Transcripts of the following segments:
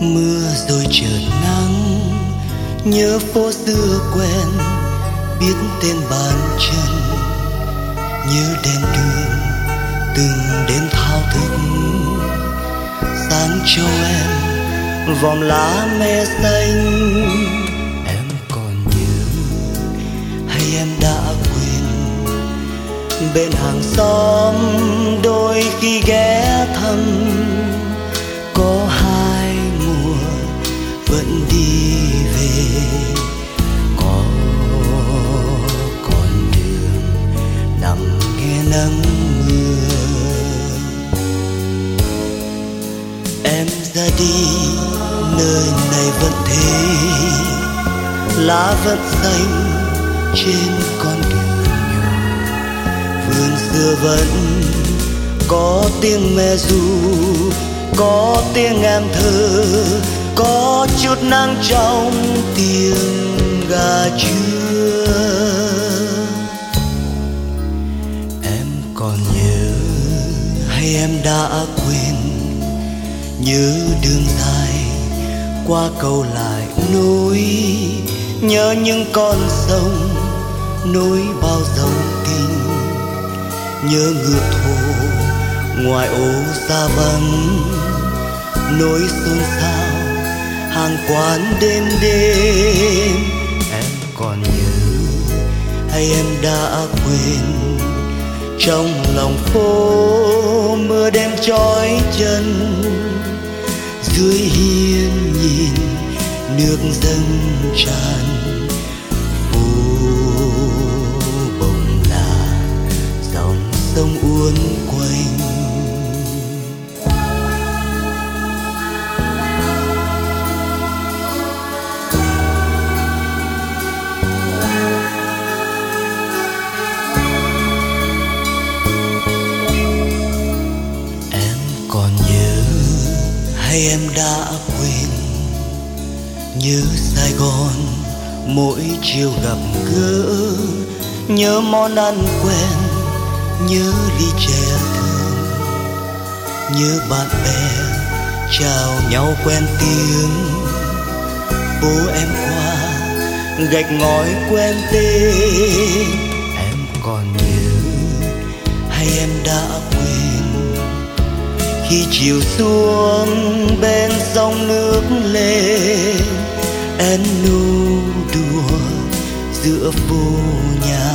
mưa rồi chợt nắng nhớ phố xưa quen biết tên bàn chân như đèn đường, từng đêm thao thức. Sáng cho em vòng lá me xanh. Em còn nhớ, hay em đã quên? Bên hàng xóm đôi khi ghé thăm. Em ra đi, nơi này vẫn thế. Lá vẫn xanh trên con đường vườn xưa vẫn có tiếng mẹ ru, có tiếng em thơ, có chút nắng trong tiếng gà trưa em còn nhớ hay em đã quên nhớ đường dài qua cầu lại núi, nhớ những con sông nối bao dòng kinh. Nhớ ngược thổ, ngoài ô xa vắng nỗi xôn xao, hàng quán đêm đêm. Em còn nhớ, hay em đã quên? Trong lòng phố mưa đêm trói chân dưới hiên nhìn nước dâng tràn. Vô bồng là dòng sông uốn quanh hay em đã quên như sài gòn mỗi chiều gặp gỡ, nhớ món ăn quen nhớ ly chè thương nhớ bạn bè chào nhau quen tiếng. Bố em qua gạch ngói quen tên, em còn nhớ hay em đã quên khi chiều xuống bên sông nước lên em nu đùa giữa vô nhà.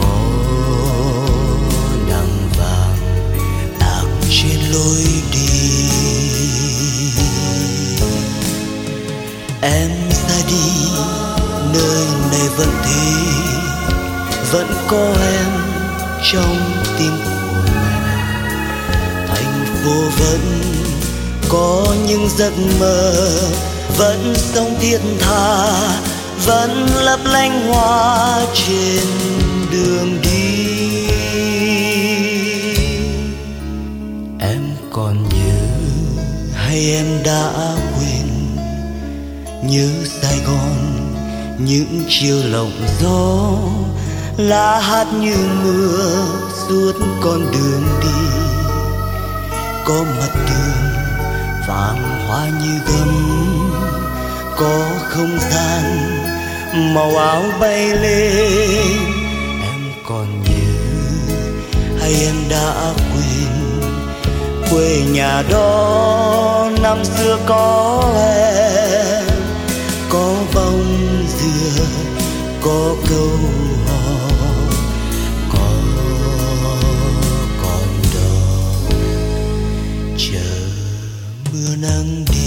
Có nắng vàng tạc trên lối đi. Em ra đi, nơi này vẫn thế, vẫn có em trong tim vô phố có những giấc mơ vẫn sống thiết tha, vẫn lấp lánh hoa trên đường đi. Em còn nhớ hay em đã quên nhớ sài gòn, những chiều lộng gió lá hát như mưa suốt con đường đi có mặt đường, vàng hoa như gấm, có không gian, màu áo bay lên em còn nhớ hay em đã quên, quê nhà đó năm xưa có em. Có bông dừa, có câu hò chờ mưa nắng đi.